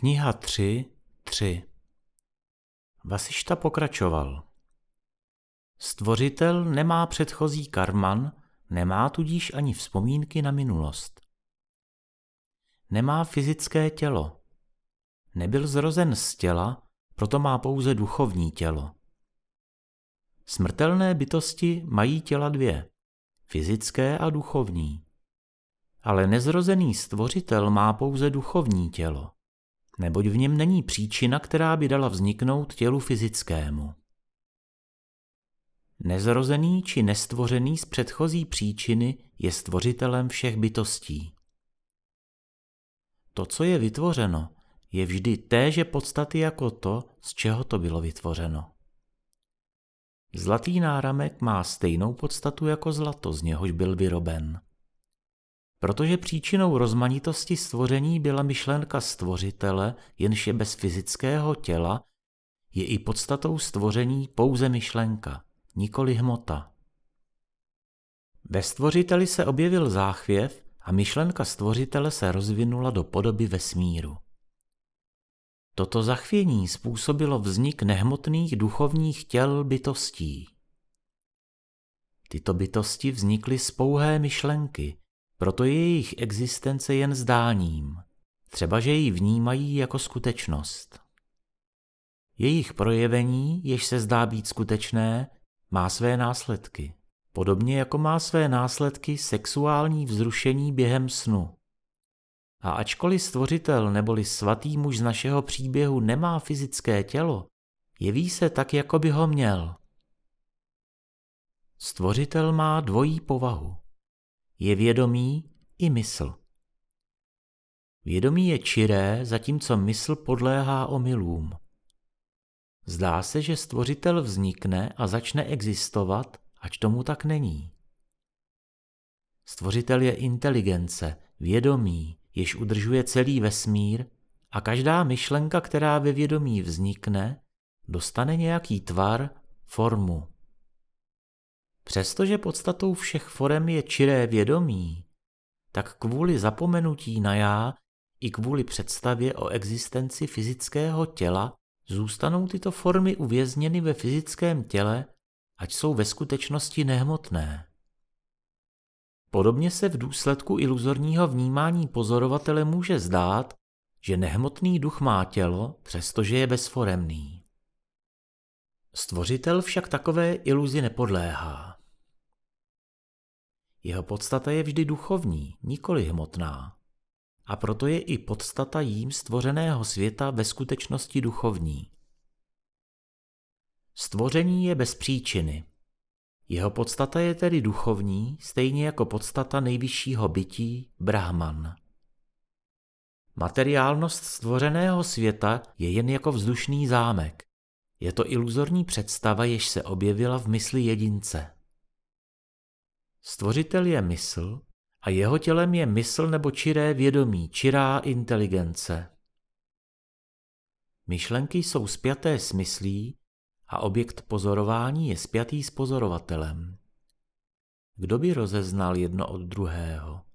Kniha 3, 3 Vasišta pokračoval. Stvořitel nemá předchozí karman, nemá tudíž ani vzpomínky na minulost. Nemá fyzické tělo. Nebyl zrozen z těla, proto má pouze duchovní tělo. Smrtelné bytosti mají těla dvě, fyzické a duchovní. Ale nezrozený stvořitel má pouze duchovní tělo neboť v něm není příčina, která by dala vzniknout tělu fyzickému. Nezrozený či nestvořený z předchozí příčiny je stvořitelem všech bytostí. To, co je vytvořeno, je vždy téže podstaty jako to, z čeho to bylo vytvořeno. Zlatý náramek má stejnou podstatu jako zlato, z něhož byl vyroben. Protože příčinou rozmanitosti stvoření byla myšlenka stvořitele, jenž je bez fyzického těla, je i podstatou stvoření pouze myšlenka, nikoli hmota. Ve stvořiteli se objevil záchvěv a myšlenka stvořitele se rozvinula do podoby vesmíru. Toto zachvění způsobilo vznik nehmotných duchovních těl bytostí. Tyto bytosti vznikly z pouhé myšlenky, proto je jejich existence jen zdáním, třeba že ji vnímají jako skutečnost. Jejich projevení, jež se zdá být skutečné, má své následky, podobně jako má své následky sexuální vzrušení během snu. A ačkoliv stvořitel neboli svatý muž z našeho příběhu nemá fyzické tělo, jeví se tak, jako by ho měl. Stvořitel má dvojí povahu je vědomí i mysl. Vědomí je čiré, zatímco mysl podléhá omylům. Zdá se, že stvořitel vznikne a začne existovat, ač tomu tak není. Stvořitel je inteligence, vědomí, jež udržuje celý vesmír a každá myšlenka, která ve vědomí vznikne, dostane nějaký tvar, formu. Přestože podstatou všech forem je čiré vědomí, tak kvůli zapomenutí na já i kvůli představě o existenci fyzického těla zůstanou tyto formy uvězněny ve fyzickém těle, ať jsou ve skutečnosti nehmotné. Podobně se v důsledku iluzorního vnímání pozorovatele může zdát, že nehmotný duch má tělo, přestože je bezforemný. Stvořitel však takové iluzi nepodléhá. Jeho podstata je vždy duchovní, nikoli hmotná. A proto je i podstata jím stvořeného světa ve skutečnosti duchovní. Stvoření je bez příčiny. Jeho podstata je tedy duchovní, stejně jako podstata nejvyššího bytí Brahman. Materiálnost stvořeného světa je jen jako vzdušný zámek. Je to iluzorní představa, jež se objevila v mysli jedince. Stvořitel je mysl a jeho tělem je mysl nebo čiré vědomí, čirá inteligence. Myšlenky jsou spjaté s myslí a objekt pozorování je spjatý s pozorovatelem. Kdo by rozeznal jedno od druhého?